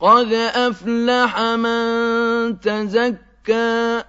قد أفلح من تزكى